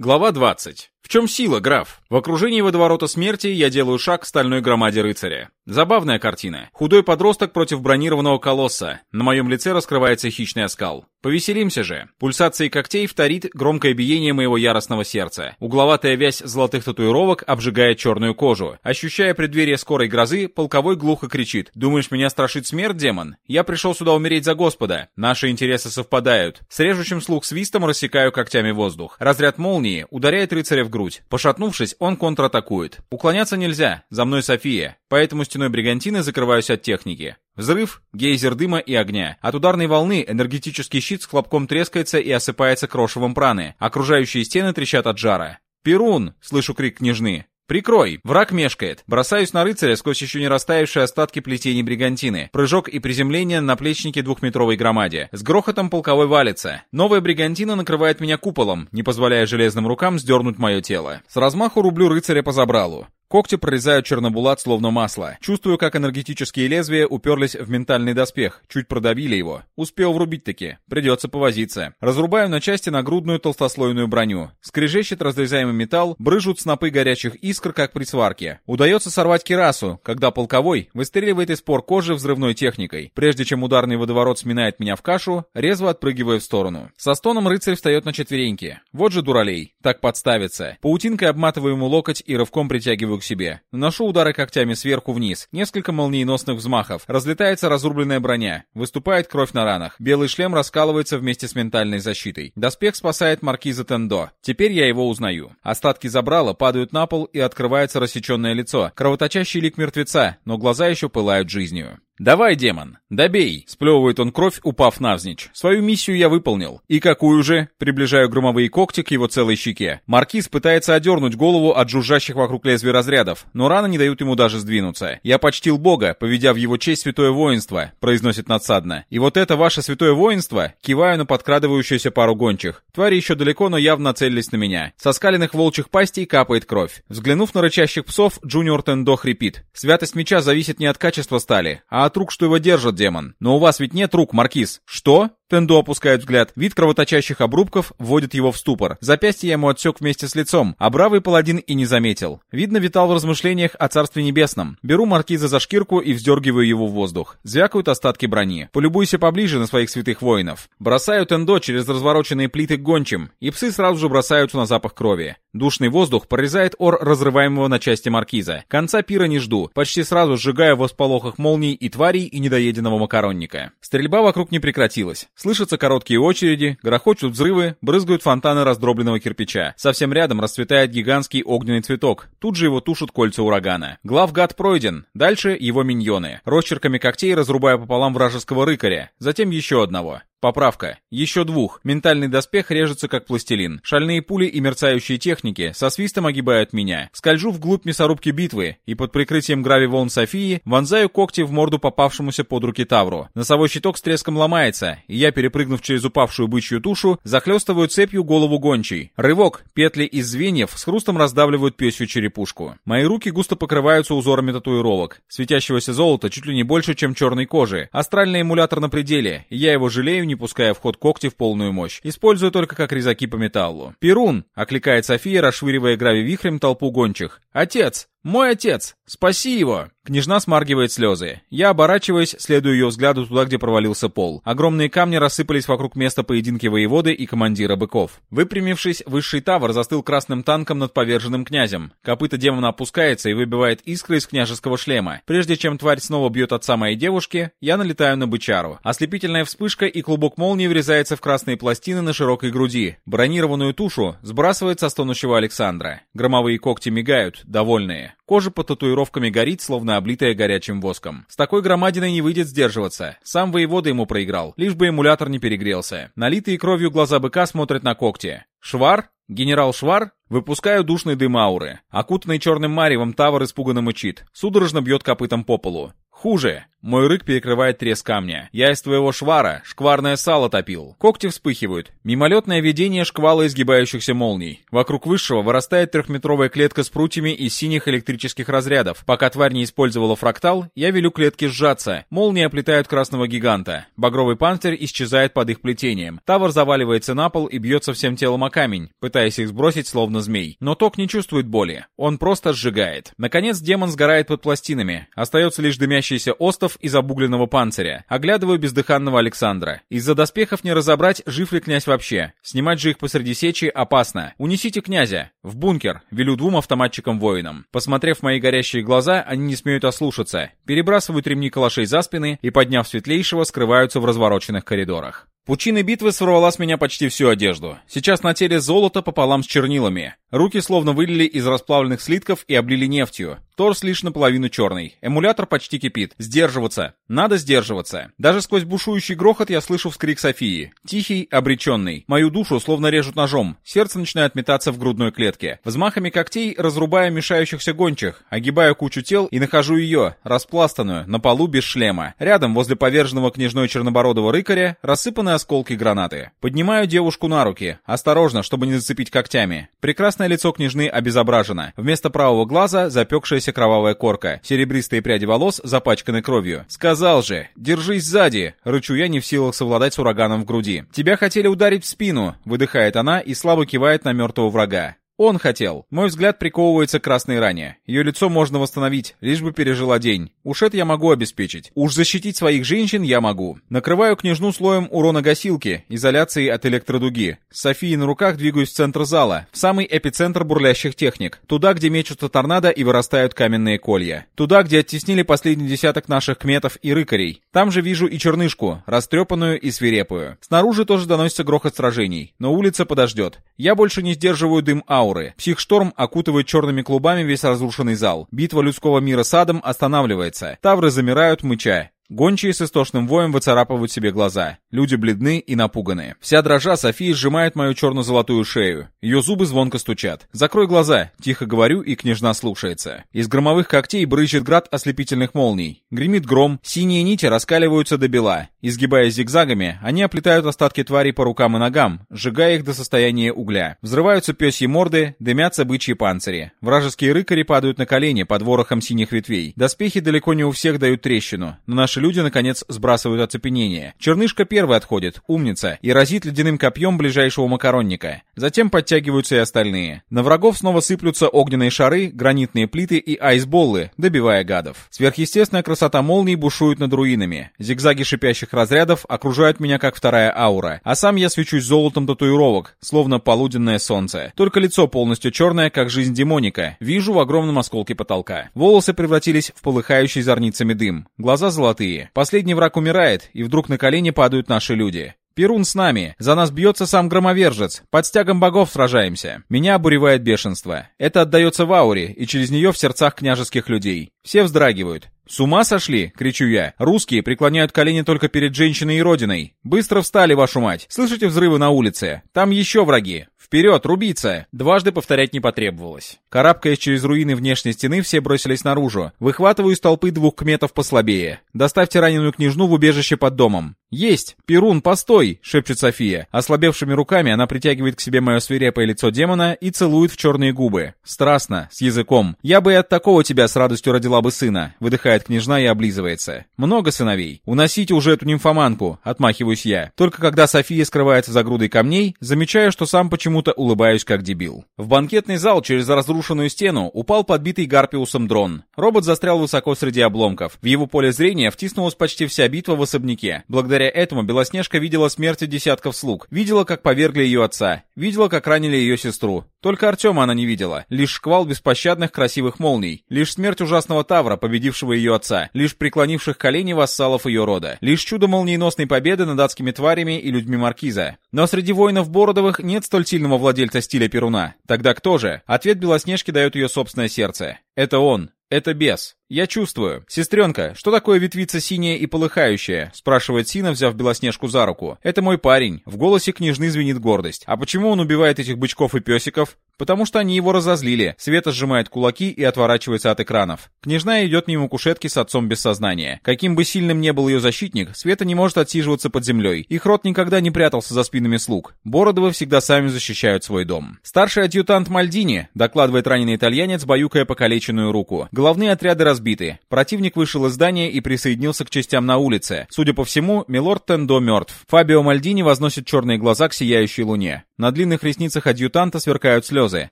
Глава 20. В чем сила, граф? В окружении водоворота смерти я делаю шаг к стальной громаде рыцаря. Забавная картина. Худой подросток против бронированного колосса. На моем лице раскрывается хищный оскал. Повеселимся же. Пульсацией когтей вторит громкое биение моего яростного сердца. Угловатая вязь золотых татуировок обжигает черную кожу. Ощущая преддверие скорой грозы, полковой глухо кричит. «Думаешь, меня страшит смерть, демон? Я пришел сюда умереть за Господа. Наши интересы совпадают». С режущим слух свистом рассекаю когтями воздух. Разряд молнии ударяет рыцаря в грудь. Пошатнувшись, он контратакует. Уклоняться нельзя. За мной София. Поэтому стеной бригантины закрываюсь от техники. Взрыв, гейзер дыма и огня. От ударной волны энергетический щит с хлопком трескается и осыпается крошевом праны. Окружающие стены трещат от жара. «Перун!» — слышу крик княжны. «Прикрой! Враг мешкает!» Бросаюсь на рыцаря сквозь еще не растаявшие остатки плетений бригантины. Прыжок и приземление на плечнике двухметровой громаде. С грохотом полковой валится. Новая бригантина накрывает меня куполом, не позволяя железным рукам сдернуть мое тело. С размаху рублю рыцаря по забралу. Когти прорезают чернобулат словно масло. Чувствую, как энергетические лезвия уперлись в ментальный доспех, чуть продавили его. Успел врубить таки. Придется повозиться. Разрубаю на части нагрудную толстослойную броню. Скрежещет разрезаемый металл, брыжут снопы горячих искр, как при сварке. Удается сорвать кирасу, когда полковой выстреливает из пор кожи взрывной техникой. Прежде чем ударный водоворот сминает меня в кашу, резво отпрыгиваю в сторону. Со стоном рыцарь встает на четвереньки. Вот же дуралей. Так подставится. Паутинкой обматываю ему локоть и рывком притягиваю к себе. Наношу удары когтями сверху вниз. Несколько молниеносных взмахов. Разлетается разрубленная броня. Выступает кровь на ранах. Белый шлем раскалывается вместе с ментальной защитой. Доспех спасает маркиза Тендо. Теперь я его узнаю. Остатки забрала падают на пол и открывается рассеченное лицо. Кровоточащий лик мертвеца, но глаза еще пылают жизнью. «Давай, демон, добей!» — сплевывает он кровь, упав навзничь. «Свою миссию я выполнил. И какую же?» — приближаю громовые когти к его целой щеке. Маркиз пытается одернуть голову от жужжащих вокруг лезвия разрядов, но раны не дают ему даже сдвинуться. «Я почтил Бога, поведя в его честь святое воинство», — произносит надсадно. «И вот это ваше святое воинство?» — киваю на подкрадывающуюся пару гончих. Твари еще далеко, но явно целились на меня. Со скаленных волчьих пастей капает кровь. Взглянув на рычащих псов, Джуниор Тендо хрипит. «Святость меча зависит не от качества стали, а от рук, что его держат, демон. Но у вас ведь нет рук, Маркиз. Что? Тендо опускает взгляд. Вид кровоточащих обрубков вводит его в ступор. Запястье я ему отсек вместе с лицом, а бравый паладин и не заметил. Видно, витал в размышлениях о царстве небесном. Беру маркиза за шкирку и вздергиваю его в воздух. Звякают остатки брони. Полюбуйся поближе на своих святых воинов. Бросаю Тендо через развороченные плиты к гончим, и псы сразу же бросаются на запах крови. Душный воздух прорезает ор разрываемого на части маркиза. Конца пира не жду, почти сразу сжигая в всполохах молний и тварей, и недоеденного макаронника. Стрельба вокруг не прекратилась. Слышатся короткие очереди, грохочут взрывы, брызгают фонтаны раздробленного кирпича. Совсем рядом расцветает гигантский огненный цветок. Тут же его тушат кольца урагана. Главгад пройден. Дальше его миньоны. Росчерками когтей разрубая пополам вражеского рыкаря. Затем еще одного. Поправка. Еще двух. Ментальный доспех режется как пластилин. Шальные пули и мерцающие техники со свистом огибают меня. Скольжу вглубь мясорубки битвы и под прикрытием грави-волн Софии вонзаю когти в морду попавшемуся под руки Тавру. Носовой щиток с треском ломается, и я, перепрыгнув через упавшую бычью тушу, захлестываю цепью голову гончей. Рывок. Петли из звеньев с хрустом раздавливают пёсью черепушку. Мои руки густо покрываются узорами татуировок. Светящегося золота чуть ли не больше, чем черной кожи. Астральный эмулятор на пределе, и я его жалею, не пуская в ход когти в полную мощь. Использую только как резаки по металлу. «Перун!» — окликает София, расшвыривая грави вихрем толпу гончих. «Отец! «Мой отец! Спаси его!» Княжна смаргивает слезы. Я оборачиваюсь, следую ее взгляду туда, где провалился пол. Огромные камни рассыпались вокруг места поединки воеводы и командира быков. Выпрямившись, высший тавр застыл красным танком над поверженным князем. Копыта демона опускается и выбивает искры из княжеского шлема. Прежде чем тварь снова бьет отца моей девушки, я налетаю на бычару. Ослепительная вспышка и клубок молнии врезается в красные пластины на широкой груди. Бронированную тушу сбрасывает со стонущего Александра. Громовые когти мигают, довольные. Кожа под татуировками горит, словно облитая горячим воском. С такой громадиной не выйдет сдерживаться. Сам воевода ему проиграл, лишь бы эмулятор не перегрелся. Налитые кровью глаза быка смотрят на когти. Швар? Генерал Швар? Выпускаю душный дым ауры. Окутанный черным маревом Тавр испуганно мычит. Судорожно бьет копытом по полу. Хуже. Мой рык перекрывает треск камня. Я из твоего швара шкварное сало топил. Когти вспыхивают. Мимолетное видение шквала изгибающихся молний. Вокруг высшего вырастает трехметровая клетка с прутьями из синих электрических разрядов. Пока тварь не использовала фрактал, я велю клетке сжаться. Молнии оплетают красного гиганта. Багровый панцирь исчезает под их плетением. Тавр заваливается на пол и бьется всем телом о камень, пытаясь их сбросить словно змей. Но ток не чувствует боли. Он просто сжигает. Наконец демон сгорает под пластинами. Остается лишь дымящийся остров доспехов из обугленного панциря. Оглядываю бездыханного Александра. Из-за доспехов не разобрать, жив ли князь вообще. Снимать же их посреди сечи опасно. Унесите князя. В бункер. Велю двум автоматчикам-воинам. Посмотрев мои горящие глаза, они не смеют ослушаться. Перебрасывают ремни калашей за спины и, подняв светлейшего, скрываются в развороченных коридорах. Пучины битвы сорвала с меня почти всю одежду. Сейчас на теле золото пополам с чернилами. Руки словно вылили из расплавленных слитков и облили нефтью. Торс лишь наполовину черный. Эмулятор почти кипит. Сдерживаться. Надо сдерживаться. Даже сквозь бушующий грохот я слышу вскрик Софии. Тихий, обреченный. Мою душу словно режут ножом. Сердце начинает метаться в грудной клетке. Взмахами когтей разрубаю мешающихся гончих, огибаю кучу тел и нахожу ее, распластанную, на полу без шлема. Рядом, возле поверженного княжной чернобородого рыкаря, рассыпаны осколки гранаты. Поднимаю девушку на руки. Осторожно, чтобы не зацепить когтями. Прекрасное лицо княжны обезображено. Вместо правого глаза запекшаяся кровавая корка. Серебристые пряди волос запачканы кровью. Сказал же, держись сзади. Рычу я не в силах совладать с ураганом в груди. Тебя хотели ударить в спину. Выдыхает она и слабо кивает на мертвого врага. Он хотел. Мой взгляд приковывается к красной ране. Ее лицо можно восстановить, лишь бы пережила день. Уж это я могу обеспечить. Уж защитить своих женщин я могу. Накрываю княжну слоем урона гасилки, изоляции от электродуги. С Софией на руках двигаюсь в центр зала, в самый эпицентр бурлящих техник. Туда, где мечутся торнадо и вырастают каменные колья. Туда, где оттеснили последний десяток наших кметов и рыкарей. Там же вижу и чернышку, растрепанную и свирепую. Снаружи тоже доносится грохот сражений, но улица подождет. Я больше не сдерживаю дым ауры ауры. Психшторм окутывает черными клубами весь разрушенный зал. Битва людского мира с адом останавливается. Тавры замирают, мыча. Гончие с истошным воем выцарапывают себе глаза. Люди бледны и напуганы. Вся дрожа Софии сжимает мою черно-золотую шею. Ее зубы звонко стучат. «Закрой глаза!» — тихо говорю, и княжна слушается. Из громовых когтей брызжет град ослепительных молний. Гремит гром, синие нити раскаливаются до бела. Изгибаясь зигзагами, они оплетают остатки тварей по рукам и ногам, сжигая их до состояния угля. Взрываются пёсьи морды, дымятся бычьи панцири. Вражеские рыкари падают на колени под ворохом синих ветвей. Доспехи далеко не у всех дают трещину, но наши люди, наконец, сбрасывают оцепенение. Чернышка первый отходит, умница, и разит ледяным копьем ближайшего макаронника. Затем подтягиваются и остальные. На врагов снова сыплются огненные шары, гранитные плиты и айсболлы, добивая гадов. Сверхъестественная красота молний бушует над руинами. Зигзаги шипящих разрядов окружают меня как вторая аура, а сам я свечусь золотом татуировок, словно полуденное солнце. Только лицо полностью черное, как жизнь демоника. Вижу в огромном осколке потолка. Волосы превратились в полыхающий зорницами дым. Глаза золотые, молодые. Последний враг умирает, и вдруг на колени падают наши люди. Перун с нами. За нас бьется сам громовержец. Под стягом богов сражаемся. Меня обуревает бешенство. Это отдается в ауре, и через нее в сердцах княжеских людей. Все вздрагивают. «С ума сошли?» — кричу я. «Русские преклоняют колени только перед женщиной и родиной. Быстро встали, вашу мать! Слышите взрывы на улице? Там еще враги! Вперед, рубиться!» Дважды повторять не потребовалось. Карабкаясь через руины внешней стены, все бросились наружу. Выхватываю из толпы двух кметов послабее. «Доставьте раненую княжну в убежище под домом». «Есть! Перун, постой!» — шепчет София. Ослабевшими руками она притягивает к себе мое свирепое лицо демона и целует в черные губы. Страстно, с языком. «Я бы и от такого тебя с радостью родила бы сына», — выдыхает княжна и облизывается. «Много сыновей. Уносите уже эту нимфоманку», — отмахиваюсь я. Только когда София скрывается за грудой камней, замечаю, что сам почему-то улыбаюсь как дебил. В банкетный зал через разрушенную стену упал подбитый Гарпиусом дрон. Робот застрял высоко среди обломков. В его поле зрения втиснулась почти вся битва в особняке. Благодаря этому Белоснежка видела смерти десятков слуг, видела, как повергли ее отца, видела, как ранили ее сестру. Только Артема она не видела. Лишь шквал беспощадных красивых молний. Лишь смерть ужасного Тавра, победившего ее отца. Лишь преклонивших колени вассалов ее рода. Лишь чудо молниеносной победы над адскими тварями и людьми Маркиза. Но среди воинов Бородовых нет столь сильного владельца стиля Перуна. Тогда кто же? Ответ Белоснежки дает ее собственное сердце. Это он, Это бес. «Я чувствую. Сестренка, что такое ветвица синяя и полыхающая?» спрашивает Сина, взяв Белоснежку за руку. «Это мой парень». В голосе княжны звенит гордость. «А почему он убивает этих бычков и песиков?» «Потому что они его разозлили». Света сжимает кулаки и отворачивается от экранов. Княжна идет мимо кушетки с отцом без сознания. Каким бы сильным ни был ее защитник, Света не может отсиживаться под землей. Их рот никогда не прятался за спинами слуг. Бородовы всегда сами защищают свой дом. Старший адъютант Мальдини, докладывает раненый итальянец, баюкая покалеченную руку. Головные отряды раз разбиты. Противник вышел из здания и присоединился к частям на улице. Судя по всему, милорд Тендо мертв. Фабио Мальдини возносит черные глаза к сияющей луне. На длинных ресницах адъютанта сверкают слезы.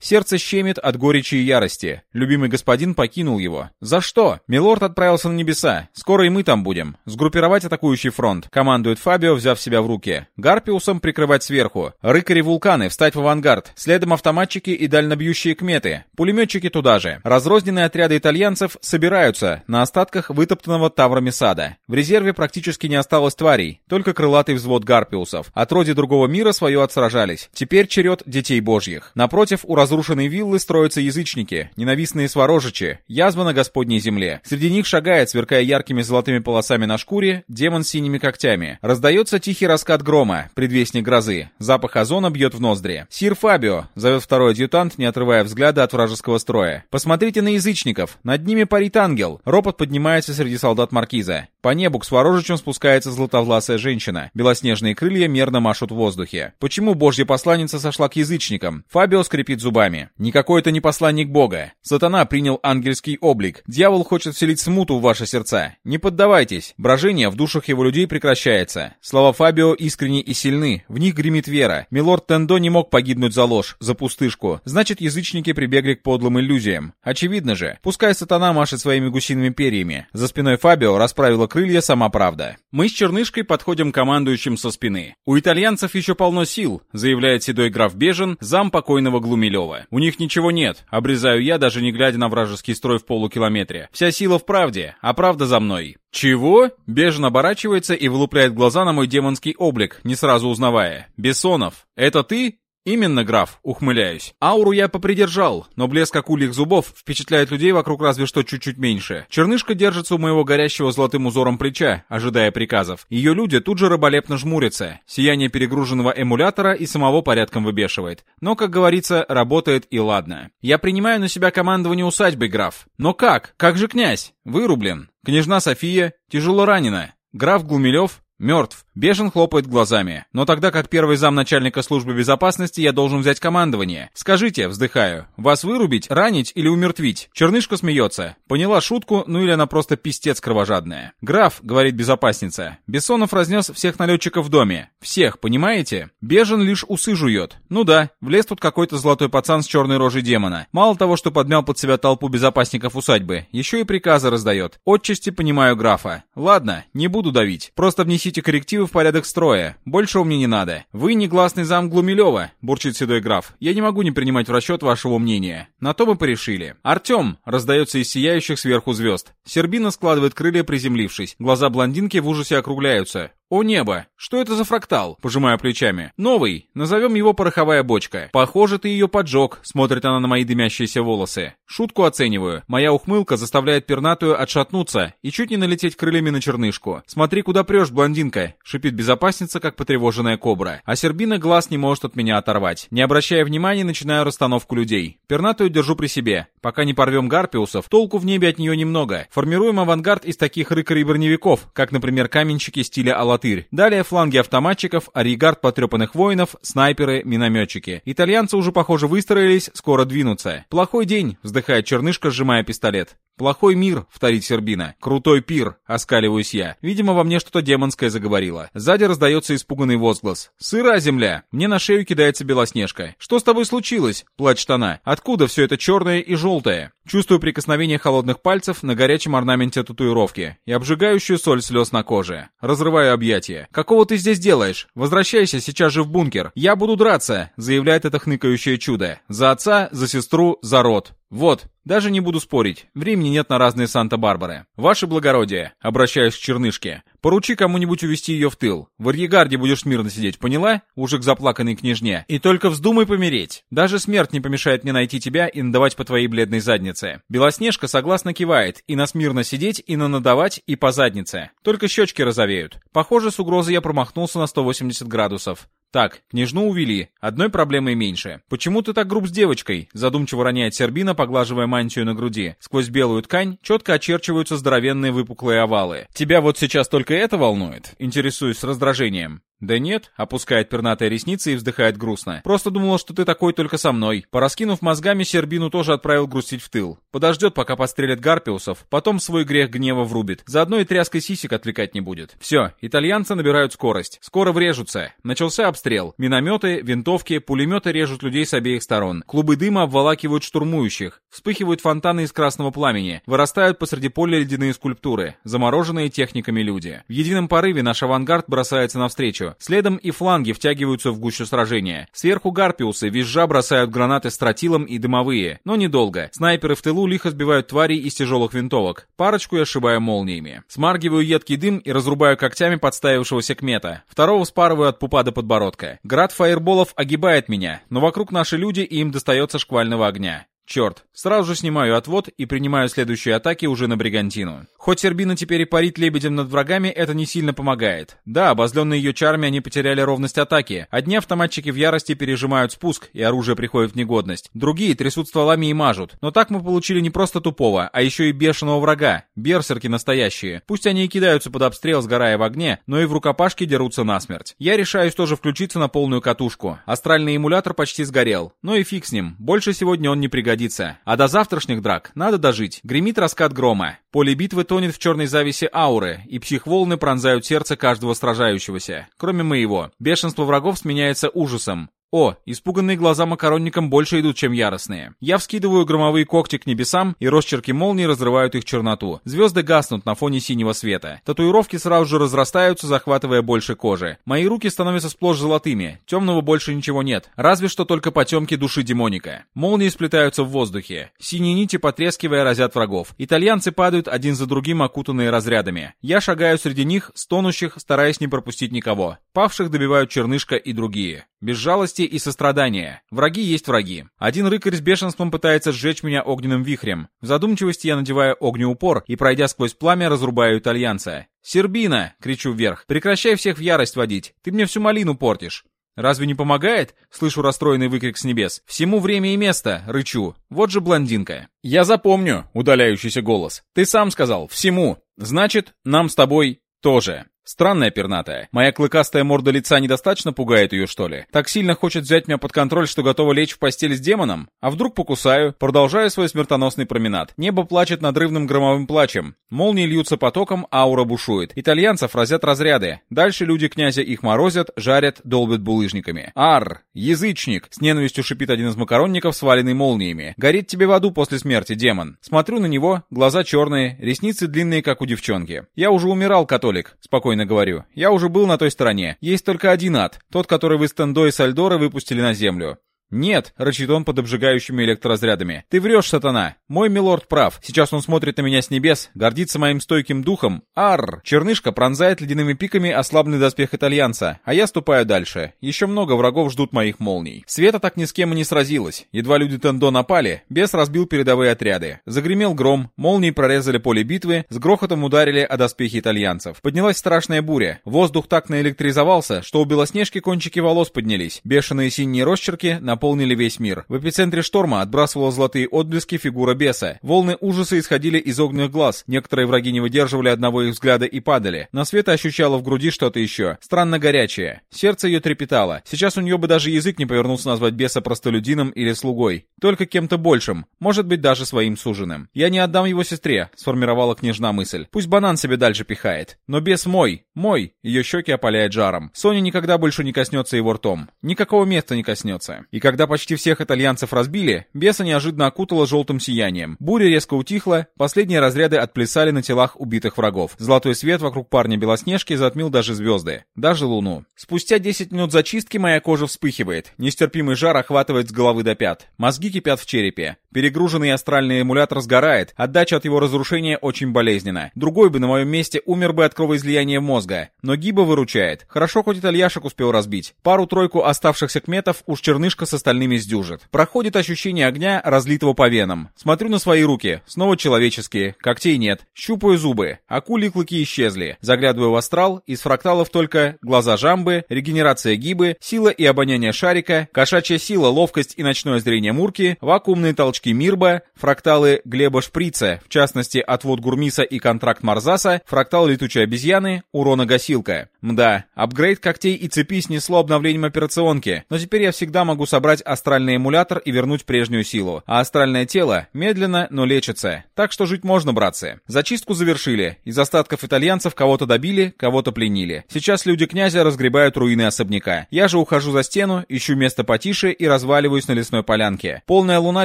Сердце щемит от горечи и ярости. Любимый господин покинул его. За что? Милорд отправился на небеса. Скоро и мы там будем. Сгруппировать атакующий фронт. Командует Фабио, взяв себя в руки. Гарпиусом прикрывать сверху. Рыкари вулканы, встать в авангард. Следом автоматчики и дальнобьющие кметы. Пулеметчики туда же. Разрозненные отряды итальянцев собираются на остатках вытоптанного таврами сада. В резерве практически не осталось тварей. Только крылатый взвод гарпиусов. Отроди другого мира свое отсражались. Теперь черед детей божьих. Напротив, у разрушенной виллы строятся язычники, ненавистные сворожичи, язва на Господней земле. Среди них шагает, сверкая яркими золотыми полосами на шкуре, демон с синими когтями. Раздается тихий раскат грома, предвестник грозы. Запах озона бьет в ноздри. «Сир Фабио», — зовет второй адъютант, не отрывая взгляда от вражеского строя. «Посмотрите на язычников. Над ними парит ангел». Ропот поднимается среди солдат маркиза. По небу к сворожичам спускается златовласая женщина. Белоснежные крылья мерно машут в воздухе. Почему божье послание посланница сошла к язычникам. Фабио скрипит зубами. Никакой это не посланник Бога. Сатана принял ангельский облик. Дьявол хочет вселить смуту в ваши сердца. Не поддавайтесь. Брожение в душах его людей прекращается. Слова Фабио искренни и сильны. В них гремит вера. Милорд Тендо не мог погибнуть за ложь, за пустышку. Значит, язычники прибегли к подлым иллюзиям. Очевидно же. Пускай сатана машет своими гусиными перьями. За спиной Фабио расправила крылья сама правда. Мы с Чернышкой подходим командующим со спины. У итальянцев еще полно сил, заявляет заявляет седой граф Бежин, зам покойного Глумилева. У них ничего нет, обрезаю я, даже не глядя на вражеский строй в полукилометре. Вся сила в правде, а правда за мной. «Чего?» Бежин оборачивается и вылупляет глаза на мой демонский облик, не сразу узнавая. «Бессонов, это ты?» «Именно, граф», — ухмыляюсь. Ауру я попридержал, но блеск акульих зубов впечатляет людей вокруг разве что чуть-чуть меньше. Чернышка держится у моего горящего золотым узором плеча, ожидая приказов. Ее люди тут же раболепно жмурятся. Сияние перегруженного эмулятора и самого порядком выбешивает. Но, как говорится, работает и ладно. Я принимаю на себя командование усадьбой, граф. Но как? Как же князь? Вырублен. Княжна София тяжело ранена. Граф Глумилев Мертв. Бежен хлопает глазами. Но тогда, как первый зам начальника службы безопасности, я должен взять командование. Скажите, вздыхаю, вас вырубить, ранить или умертвить? Чернышка смеется. Поняла шутку, ну или она просто пистец кровожадная. Граф, говорит безопасница, Бессонов разнес всех налетчиков в доме. Всех, понимаете? Бежен лишь усы жует. Ну да, влез тут какой-то золотой пацан с черной рожей демона. Мало того, что подмял под себя толпу безопасников усадьбы, еще и приказы раздает. Отчасти понимаю графа. Ладно, не буду давить. Просто внеси внесите коррективы в порядок строя. Большего мне не надо. Вы негласный зам Глумилева, бурчит седой граф. Я не могу не принимать в расчет вашего мнения. На то мы порешили. Артем, раздается из сияющих сверху звезд. Сербина складывает крылья, приземлившись. Глаза блондинки в ужасе округляются. «О небо! Что это за фрактал?» Пожимаю плечами. «Новый. Назовем его пороховая бочка. Похоже, ты ее поджег», — смотрит она на мои дымящиеся волосы. Шутку оцениваю. Моя ухмылка заставляет пернатую отшатнуться и чуть не налететь крыльями на чернышку. «Смотри, куда прешь, блондинка!» — шипит безопасница, как потревоженная кобра. А Сербина глаз не может от меня оторвать. Не обращая внимания, начинаю расстановку людей. Пернатую держу при себе. Пока не порвем гарпиусов, толку в небе от нее немного. Формируем авангард из таких рыкарей-броневиков, как, например, каменщики стиля Алла Алатырь. Далее фланги автоматчиков, оригард потрепанных воинов, снайперы, минометчики. Итальянцы уже, похоже, выстроились, скоро двинутся. «Плохой день», — вздыхает чернышка, сжимая пистолет. «Плохой мир», — вторит Сербина. «Крутой пир», — оскаливаюсь я. Видимо, во мне что-то демонское заговорило. Сзади раздается испуганный возглас. «Сыра земля!» Мне на шею кидается Белоснежка. «Что с тобой случилось?» — плачет она. «Откуда все это черное и желтое?» Чувствую прикосновение холодных пальцев на горячем орнаменте татуировки и обжигающую соль слез на коже. Разрываю объятия. «Какого ты здесь делаешь? Возвращайся сейчас же в бункер. Я буду драться!» — заявляет это хныкающее чудо. «За отца, за сестру, за род». Вот, даже не буду спорить, времени нет на разные Санта-Барбары. Ваше благородие, обращаюсь к Чернышке, поручи кому-нибудь увести ее в тыл. В арьегарде будешь мирно сидеть, поняла? Уже к заплаканной княжне. И только вздумай помереть. Даже смерть не помешает мне найти тебя и надавать по твоей бледной заднице. Белоснежка согласно кивает, и на смирно сидеть, и на надавать, и по заднице. Только щечки розовеют. Похоже, с угрозой я промахнулся на 180 градусов. Так, княжну увели, одной проблемой меньше. Почему ты так груб с девочкой? Задумчиво роняет Сербина, поглаживая мантию на груди. Сквозь белую ткань четко очерчиваются здоровенные выпуклые овалы. Тебя вот сейчас только это волнует? Интересуюсь с раздражением. «Да нет», — опускает пернатые ресницы и вздыхает грустно. «Просто думала, что ты такой только со мной». Пораскинув мозгами, Сербину тоже отправил грустить в тыл. Подождет, пока пострелят гарпиусов, потом свой грех гнева врубит. Заодно и тряской сисек отвлекать не будет. Все, итальянцы набирают скорость. Скоро врежутся. Начался обстрел. Минометы, винтовки, пулеметы режут людей с обеих сторон. Клубы дыма обволакивают штурмующих. Вспыхивают фонтаны из красного пламени. Вырастают посреди поля ледяные скульптуры. Замороженные техниками люди. В едином порыве наш авангард бросается навстречу. Следом и фланги втягиваются в гущу сражения. Сверху гарпиусы визжа бросают гранаты с тротилом и дымовые. Но недолго. Снайперы в тылу лихо сбивают тварей из тяжелых винтовок. Парочку я сшибаю молниями. Смаргиваю едкий дым и разрубаю когтями подставившегося кмета. Второго спарываю от пупа до подбородка. Град фаерболов огибает меня, но вокруг наши люди и им достается шквального огня. Черт, сразу же снимаю отвод и принимаю следующие атаки уже на Бригантину. Хоть Сербина теперь и парит лебедем над врагами, это не сильно помогает. Да, обозленные ее чарами, они потеряли ровность атаки. Одни автоматчики в ярости пережимают спуск, и оружие приходит в негодность. Другие трясут стволами и мажут. Но так мы получили не просто тупого, а еще и бешеного врага. Берсерки настоящие. Пусть они и кидаются под обстрел, сгорая в огне, но и в рукопашке дерутся насмерть. Я решаюсь тоже включиться на полную катушку. Астральный эмулятор почти сгорел. Но и фиг с ним. Больше сегодня он не пригодится пригодится. А до завтрашних драк надо дожить. Гремит раскат грома. Поле битвы тонет в черной зависи ауры, и психволны пронзают сердце каждого сражающегося. Кроме моего. Бешенство врагов сменяется ужасом. О, испуганные глаза макаронникам больше идут, чем яростные. Я вскидываю громовые когти к небесам, и росчерки молнии разрывают их черноту. Звезды гаснут на фоне синего света. Татуировки сразу же разрастаются, захватывая больше кожи. Мои руки становятся сплошь золотыми. Темного больше ничего нет. Разве что только потемки души демоника. Молнии сплетаются в воздухе. Синие нити, потрескивая, разят врагов. Итальянцы падают один за другим, окутанные разрядами. Я шагаю среди них, стонущих, стараясь не пропустить никого. Павших добивают чернышка и другие. Без жалости и сострадания. Враги есть враги. Один рыкарь с бешенством пытается сжечь меня огненным вихрем. В задумчивости я надеваю огнеупор и, пройдя сквозь пламя, разрубаю итальянца. «Сербина!» — кричу вверх. «Прекращай всех в ярость водить. Ты мне всю малину портишь». «Разве не помогает?» — слышу расстроенный выкрик с небес. «Всему время и место!» — рычу. «Вот же блондинка!» «Я запомню!» — удаляющийся голос. «Ты сам сказал. Всему. Значит, нам с тобой тоже». Странная пернатая. Моя клыкастая морда лица недостаточно пугает ее, что ли? Так сильно хочет взять меня под контроль, что готова лечь в постель с демоном? А вдруг покусаю? Продолжаю свой смертоносный променад. Небо плачет надрывным громовым плачем. Молнии льются потоком, аура бушует. Итальянцев разят разряды. Дальше люди князя их морозят, жарят, долбят булыжниками. Ар, язычник! С ненавистью шипит один из макаронников, сваленный молниями. Горит тебе в аду после смерти, демон. Смотрю на него, глаза черные, ресницы длинные, как у девчонки. Я уже умирал, католик. Спокойно спокойно говорю. «Я уже был на той стороне. Есть только один ад. Тот, который вы с Тендо и Сальдора выпустили на землю. «Нет», — рычит он под обжигающими электроразрядами. «Ты врешь, сатана! Мой милорд прав. Сейчас он смотрит на меня с небес, гордится моим стойким духом. Арр!» Чернышка пронзает ледяными пиками ослабный доспех итальянца, а я ступаю дальше. Еще много врагов ждут моих молний. Света так ни с кем и не сразилась. Едва люди Тендо напали, бес разбил передовые отряды. Загремел гром, молнии прорезали поле битвы, с грохотом ударили о доспехи итальянцев. Поднялась страшная буря. Воздух так наэлектризовался, что у Белоснежки кончики волос поднялись. Бешеные синие росчерки на наполнили весь мир. В эпицентре шторма отбрасывала золотые отблески фигура беса. Волны ужаса исходили из огненных глаз. Некоторые враги не выдерживали одного их взгляда и падали. Но Света ощущала в груди что-то еще. Странно горячее. Сердце ее трепетало. Сейчас у нее бы даже язык не повернулся назвать беса простолюдином или слугой. Только кем-то большим. Может быть, даже своим суженым. «Я не отдам его сестре», — сформировала княжна мысль. «Пусть банан себе дальше пихает. Но бес мой. Мой». Ее щеки опаляет жаром. Соня никогда больше не коснется его ртом. Никакого места не коснется. И когда почти всех итальянцев разбили, беса неожиданно окутало желтым сиянием. Буря резко утихла, последние разряды отплясали на телах убитых врагов. Золотой свет вокруг парня Белоснежки затмил даже звезды, даже луну. Спустя 10 минут зачистки моя кожа вспыхивает, нестерпимый жар охватывает с головы до пят. Мозги кипят в черепе. Перегруженный астральный эмулятор сгорает, отдача от его разрушения очень болезненна. Другой бы на моем месте умер бы от кровоизлияния мозга. Но Гиба выручает. Хорошо, хоть итальяшек успел разбить. Пару-тройку оставшихся кметов уж чернышка с остальными сдюжит. Проходит ощущение огня, разлитого по венам. Смотрю на свои руки. Снова человеческие. Когтей нет. Щупаю зубы. Акули клыки исчезли. Заглядываю в астрал. Из фракталов только глаза жамбы, регенерация гибы, сила и обоняние шарика, кошачья сила, ловкость и ночное зрение мурки, вакуумные толчки Мирба, фракталы Глеба Шприца, в частности отвод Гурмиса и контракт Марзаса, фрактал летучей обезьяны, урона гасилка. Мда, апгрейд когтей и цепи снесло обновлением операционки, но теперь я всегда могу собрать астральный эмулятор и вернуть прежнюю силу, а астральное тело медленно, но лечится. Так что жить можно, братцы. Зачистку завершили. Из остатков итальянцев кого-то добили, кого-то пленили. Сейчас люди князя разгребают руины особняка. Я же ухожу за стену, ищу место потише и разваливаюсь на лесной полянке. Полная луна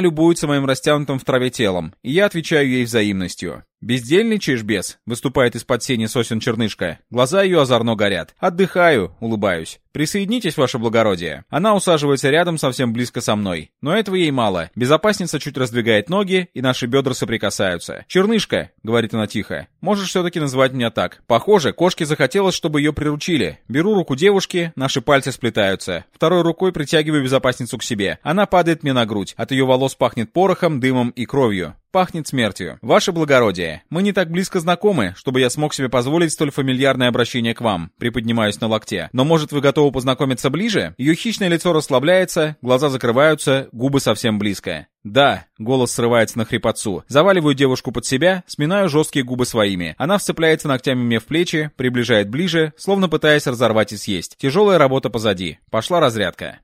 любуется моим растянутым в траве телом, и я отвечаю ей взаимностью. «Бездельничаешь, бес?» — выступает из-под сени сосен чернышка. Глаза ее озорно горят. «Отдыхаю», — улыбаюсь. «Присоединитесь, ваше благородие». Она усаживается рядом совсем близко со мной. Но этого ей мало. Безопасница чуть раздвигает ноги, и наши бедра соприкасаются. «Чернышка», — говорит она тихо, — «можешь все-таки называть меня так». Похоже, кошке захотелось, чтобы ее приручили. Беру руку девушки, наши пальцы сплетаются. Второй рукой притягиваю безопасницу к себе. Она падает мне на грудь. От ее волос пахнет порохом, дымом и кровью пахнет смертью. Ваше благородие, мы не так близко знакомы, чтобы я смог себе позволить столь фамильярное обращение к вам, приподнимаюсь на локте. Но может вы готовы познакомиться ближе? Ее хищное лицо расслабляется, глаза закрываются, губы совсем близко. «Да», — голос срывается на хрипотцу. Заваливаю девушку под себя, сминаю жесткие губы своими. Она вцепляется ногтями мне в плечи, приближает ближе, словно пытаясь разорвать и съесть. Тяжелая работа позади. Пошла разрядка.